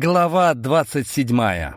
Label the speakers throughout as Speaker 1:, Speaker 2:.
Speaker 1: Глава двадцать седьмая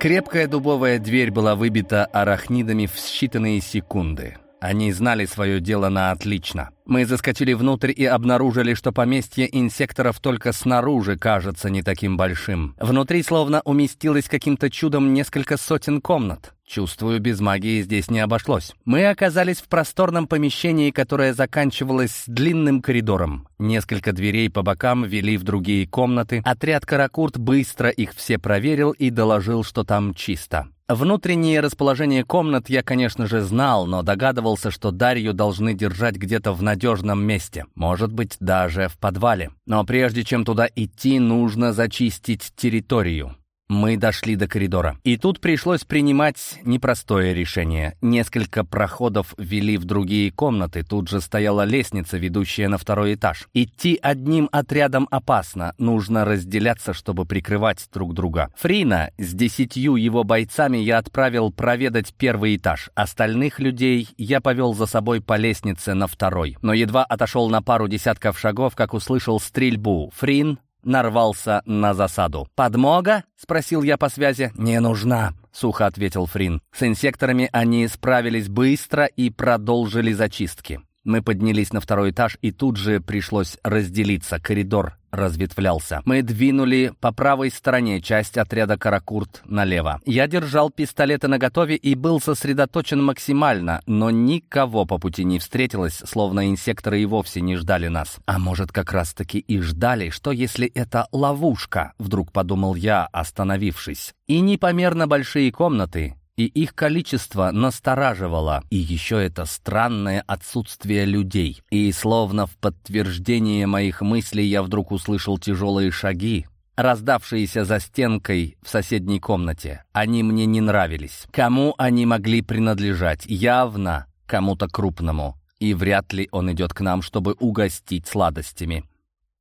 Speaker 1: Крепкая дубовая дверь была выбита арахнидами в считанные секунды. Они знали свое дело на отлично. Мы заскочили внутрь и обнаружили, что поместье инсекторов только снаружи кажется не таким большим. Внутри словно уместилось каким-то чудом несколько сотен комнат. Чувствую, без магии здесь не обошлось. Мы оказались в просторном помещении, которое заканчивалось длинным коридором. Несколько дверей по бокам вели в другие комнаты. Отряд Каракурт быстро их все проверил и доложил, что там чисто. Внутреннее расположение комнат я, конечно же, знал, но догадывался, что Дарью должны держать где-то в надежном месте. Может быть, даже в подвале. Но прежде чем туда идти, нужно зачистить территорию. Мы дошли до коридора. И тут пришлось принимать непростое решение. Несколько проходов вели в другие комнаты. Тут же стояла лестница, ведущая на второй этаж. Идти одним отрядом опасно. Нужно разделяться, чтобы прикрывать друг друга. Фрина с десятью его бойцами я отправил проведать первый этаж. Остальных людей я повел за собой по лестнице на второй. Но едва отошел на пару десятков шагов, как услышал стрельбу. Фрин нарвался на засаду. «Подмога?» — спросил я по связи. «Не нужна», — сухо ответил Фрин. С инсекторами они справились быстро и продолжили зачистки. Мы поднялись на второй этаж, и тут же пришлось разделиться. Коридор разветвлялся. Мы двинули по правой стороне, часть отряда «Каракурт» налево. Я держал пистолеты наготове и был сосредоточен максимально, но никого по пути не встретилось, словно инсекторы и вовсе не ждали нас. А может, как раз-таки и ждали, что если это ловушка, вдруг подумал я, остановившись. И непомерно большие комнаты, и их количество настораживало, и еще это странное отсутствие людей. И словно в подтверждение моих мыслей я вдруг услышал тяжелые шаги, раздавшиеся за стенкой в соседней комнате. Они мне не нравились. Кому они могли принадлежать? Явно кому-то крупному. И вряд ли он идет к нам, чтобы угостить сладостями.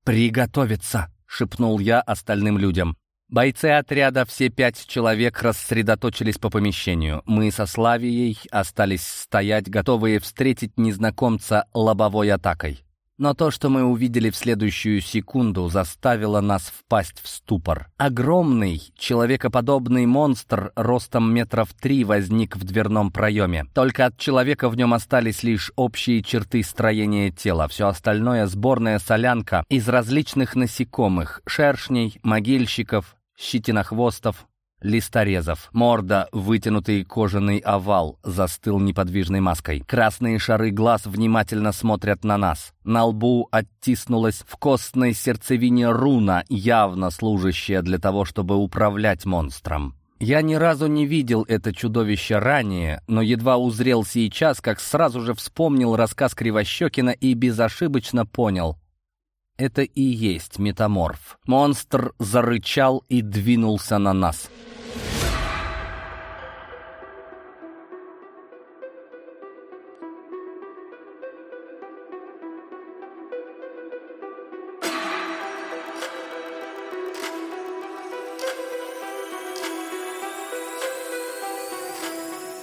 Speaker 1: «Приготовиться!» — шепнул я остальным людям. Бойцы отряда, все пять человек, рассредоточились по помещению. Мы со Славией остались стоять, готовые встретить незнакомца лобовой атакой. Но то, что мы увидели в следующую секунду, заставило нас впасть в ступор. Огромный, человекоподобный монстр ростом метров три возник в дверном проеме. Только от человека в нем остались лишь общие черты строения тела. Все остальное — сборная солянка из различных насекомых, шершней, могильщиков, щетинохвостов, листорезов. Морда, вытянутый кожаный овал, застыл неподвижной маской. Красные шары глаз внимательно смотрят на нас. На лбу оттиснулась в костной сердцевине руна, явно служащая для того, чтобы управлять монстром. Я ни разу не видел это чудовище ранее, но едва узрел сейчас, как сразу же вспомнил рассказ Кривощекина и безошибочно понял — это и есть метаморф. Монстр зарычал и двинулся на нас.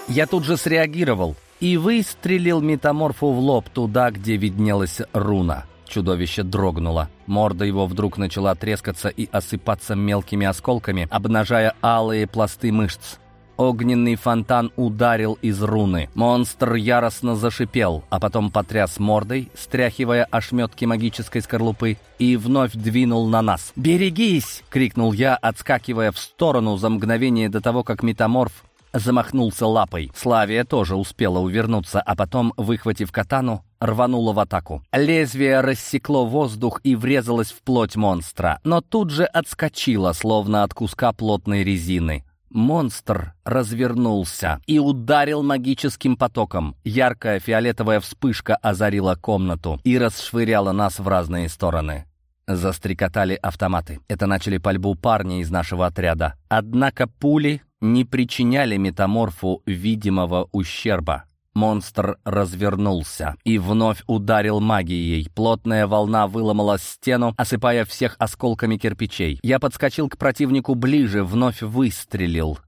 Speaker 1: Я тут же среагировал и выстрелил метаморфу в лоб туда, где виднелась руна. Чудовище дрогнуло. Морда его вдруг начала трескаться и осыпаться мелкими осколками, обнажая алые пласты мышц. Огненный фонтан ударил из руны. Монстр яростно зашипел, а потом потряс мордой, стряхивая ошметки магической скорлупы, и вновь двинул на нас. «Берегись!» — крикнул я, отскакивая в сторону за мгновение до того, как метаморф замахнулся лапой. Славия тоже успела увернуться, а потом, выхватив катану, рванула в атаку. Лезвие рассекло воздух и врезалось в плоть монстра, но тут же отскочило, словно от куска плотной резины. Монстр развернулся и ударил магическим потоком. Яркая фиолетовая вспышка озарила комнату и расшвыряла нас в разные стороны. Застрекотали автоматы. Это начали пальбу парни из нашего отряда. Однако пули не причиняли метаморфу видимого ущерба. Монстр развернулся и вновь ударил магией. Плотная волна выломала стену, осыпая всех осколками кирпичей. Я подскочил к противнику ближе, вновь выстрелил.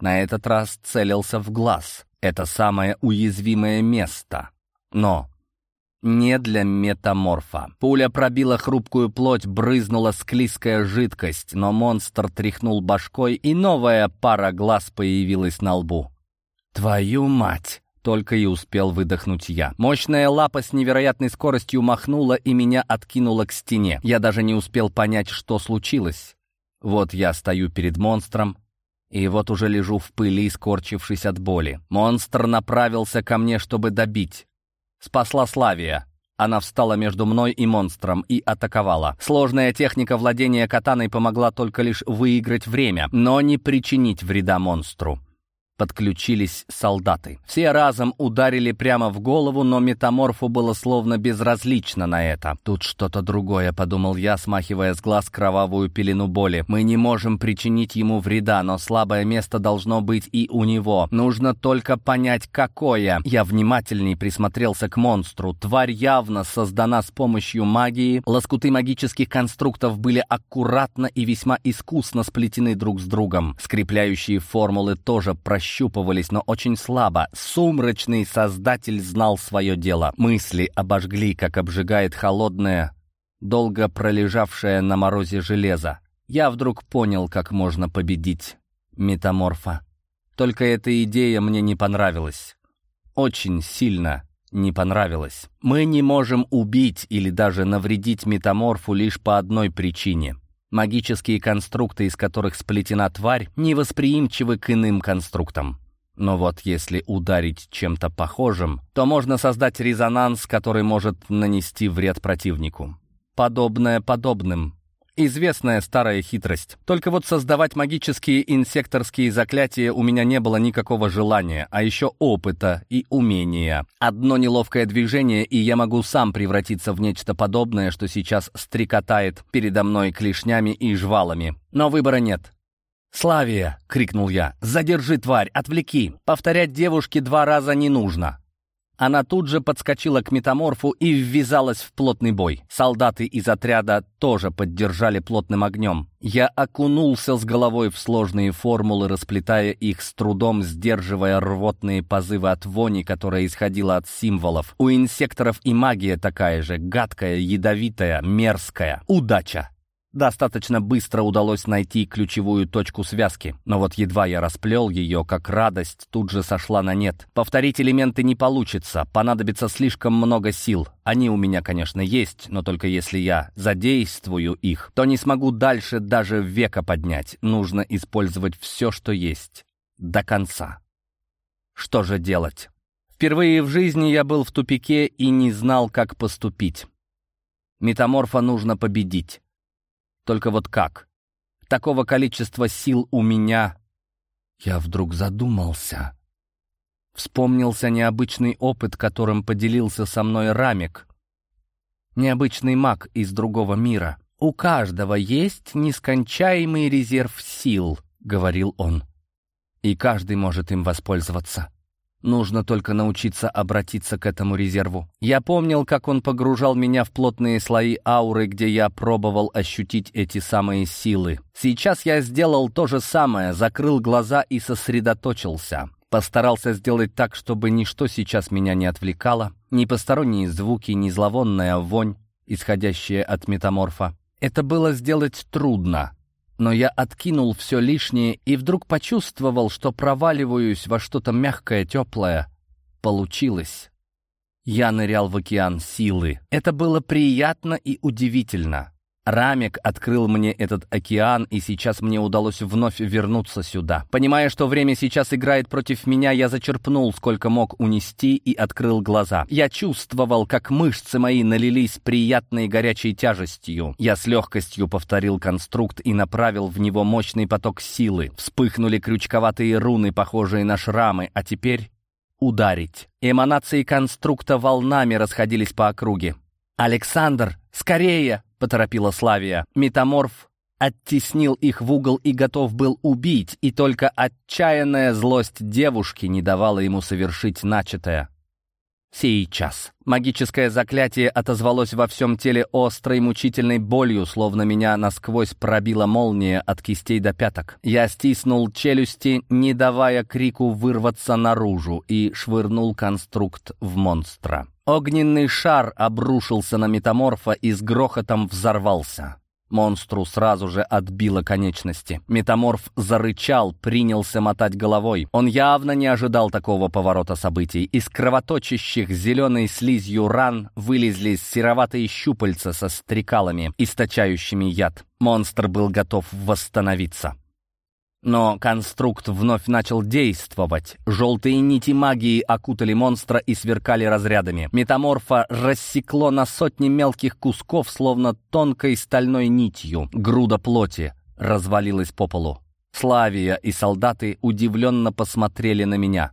Speaker 1: На этот раз целился в глаз. Это самое уязвимое место. Но не для метаморфа. Пуля пробила хрупкую плоть, брызнула склизкая жидкость, но монстр тряхнул башкой, и новая пара глаз появилась на лбу. «Твою мать!» — только и успел выдохнуть я. Мощная лапа с невероятной скоростью махнула и меня откинула к стене. Я даже не успел понять, что случилось. Вот я стою перед монстром, и вот уже лежу в пыли, скорчившись от боли. Монстр направился ко мне, чтобы добить. Спасла Славия. Она встала между мной и монстром и атаковала. Сложная техника владения катаной помогла только лишь выиграть время, но не причинить вреда монстру подключились солдаты. Все разом ударили прямо в голову, но метаморфу было словно безразлично на это. «Тут что-то другое», — подумал я, смахивая с глаз кровавую пелену боли. «Мы не можем причинить ему вреда, но слабое место должно быть и у него. Нужно только понять, какое». Я внимательней присмотрелся к монстру. Тварь явно создана с помощью магии. Лоскуты магических конструктов были аккуратно и весьма искусно сплетены друг с другом. Скрепляющие формулы тоже прощаются прощупывались, но очень слабо. Сумрачный создатель знал свое дело. Мысли обожгли, как обжигает холодное, долго пролежавшее на морозе железо. Я вдруг понял, как можно победить метаморфа. Только эта идея мне не понравилась. Очень сильно не понравилась. Мы не можем убить или даже навредить метаморфу лишь по одной причине. Магические конструкты, из которых сплетена тварь, невосприимчивы к иным конструктам. Но вот если ударить чем-то похожим, то можно создать резонанс, который может нанести вред противнику. Подобное подобным. Известная старая хитрость. Только вот создавать магические инсекторские заклятия у меня не было никакого желания, а еще опыта и умения. Одно неловкое движение, и я могу сам превратиться в нечто подобное, что сейчас стрекотает передо мной клешнями и жвалами. Но выбора нет. «Славия!» — крикнул я. «Задержи, тварь! Отвлеки! Повторять девушке два раза не нужно!» Она тут же подскочила к метаморфу и ввязалась в плотный бой. Солдаты из отряда тоже поддержали плотным огнем. Я окунулся с головой в сложные формулы, расплетая их с трудом, сдерживая рвотные позывы от вони, которая исходила от символов. У инсекторов и магия такая же, гадкая, ядовитая, мерзкая. Удача! Достаточно быстро удалось найти ключевую точку связки, но вот едва я расплел ее, как радость тут же сошла на нет. Повторить элементы не получится, понадобится слишком много сил. Они у меня, конечно, есть, но только если я задействую их, то не смогу дальше даже века поднять. Нужно использовать все, что есть. До конца. Что же делать? Впервые в жизни я был в тупике и не знал, как поступить. Метаморфа нужно победить. Только вот как? Такого количества сил у меня... Я вдруг задумался. Вспомнился необычный опыт, которым поделился со мной Рамик. Необычный маг из другого мира. «У каждого есть нескончаемый резерв сил», — говорил он. «И каждый может им воспользоваться». Нужно только научиться обратиться к этому резерву. Я помнил, как он погружал меня в плотные слои ауры, где я пробовал ощутить эти самые силы. Сейчас я сделал то же самое, закрыл глаза и сосредоточился. Постарался сделать так, чтобы ничто сейчас меня не отвлекало, ни посторонние звуки, ни зловонная вонь, исходящая от метаморфа. Это было сделать трудно, но я откинул все лишнее и вдруг почувствовал, что проваливаюсь во что-то мягкое, теплое. Получилось. Я нырял в океан силы. Это было приятно и удивительно. Рамик открыл мне этот океан, и сейчас мне удалось вновь вернуться сюда. Понимая, что время сейчас играет против меня, я зачерпнул, сколько мог унести, и открыл глаза. Я чувствовал, как мышцы мои налились приятной горячей тяжестью. Я с легкостью повторил конструкт и направил в него мощный поток силы. Вспыхнули крючковатые руны, похожие на шрамы, а теперь ударить. Эманации конструкта волнами расходились по округе. «Александр, скорее!» — поторопила Славия. Метаморф оттеснил их в угол и готов был убить, и только отчаянная злость девушки не давала ему совершить начатое. Сейчас. Магическое заклятие отозвалось во всем теле острой мучительной болью, словно меня насквозь пробила молния от кистей до пяток. Я стиснул челюсти, не давая крику вырваться наружу, и швырнул конструкт в монстра. Огненный шар обрушился на метаморфа и с грохотом взорвался. Монстру сразу же отбило конечности. Метаморф зарычал, принялся мотать головой. Он явно не ожидал такого поворота событий. Из кровоточащих зеленой слизью ран вылезли сероватые щупальца со стрекалами, источающими яд. Монстр был готов восстановиться. Но конструкт вновь начал действовать. Желтые нити магии окутали монстра и сверкали разрядами. Метаморфа рассекло на сотни мелких кусков, словно тонкой стальной нитью. Груда плоти развалилась по полу. Славия и солдаты удивленно посмотрели на меня.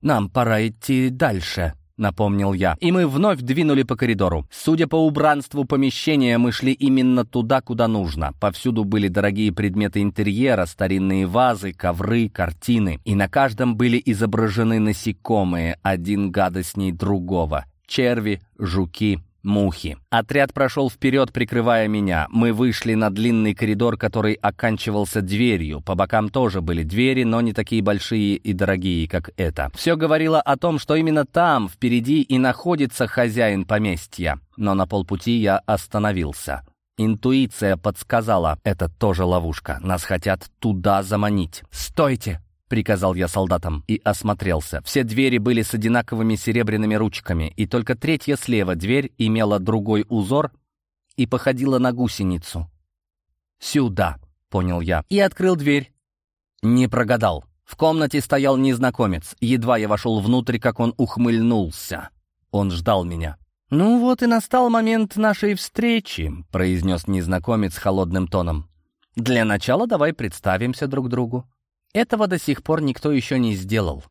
Speaker 1: «Нам пора идти дальше», — напомнил я. И мы вновь двинули по коридору. Судя по убранству помещения, мы шли именно туда, куда нужно. Повсюду были дорогие предметы интерьера, старинные вазы, ковры, картины. И на каждом были изображены насекомые, один гадостней другого. Черви, жуки, мухи. Отряд прошел вперед, прикрывая меня. Мы вышли на длинный коридор, который оканчивался дверью. По бокам тоже были двери, но не такие большие и дорогие, как это. Все говорило о том, что именно там, впереди, и находится хозяин поместья. Но на полпути я остановился. Интуиция подсказала, это тоже ловушка. Нас хотят туда заманить. «Стойте!» — приказал я солдатам и осмотрелся. Все двери были с одинаковыми серебряными ручками, и только третья слева дверь имела другой узор и походила на гусеницу. «Сюда», — понял я, и открыл дверь. Не прогадал. В комнате стоял незнакомец. Едва я вошел внутрь, как он ухмыльнулся. Он ждал меня. «Ну вот и настал момент нашей встречи», — произнес незнакомец холодным тоном. «Для начала давай представимся друг другу. Этого до сих пор никто еще не сделал.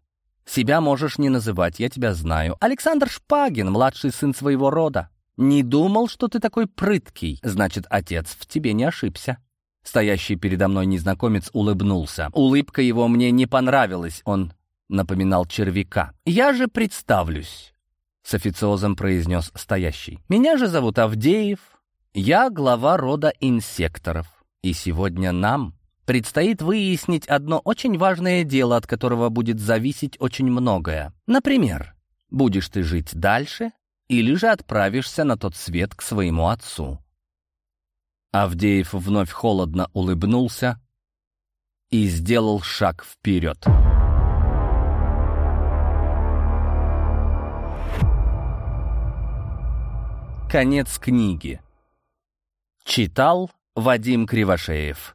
Speaker 1: Себя можешь не называть, я тебя знаю. Александр Шпагин, младший сын своего рода. Не думал, что ты такой прыткий. Значит, отец в тебе не ошибся. Стоящий передо мной незнакомец улыбнулся. Улыбка его мне не понравилась, он напоминал червяка. «Я же представлюсь», — с официозом произнес стоящий. «Меня же зовут Авдеев. Я глава рода инсекторов. И сегодня нам Предстоит выяснить одно очень важное дело, от которого будет зависеть очень многое. Например, будешь ты жить дальше или же отправишься на тот свет к своему отцу. Авдеев вновь холодно улыбнулся и сделал шаг вперед. Конец книги. Читал Вадим Кривошеев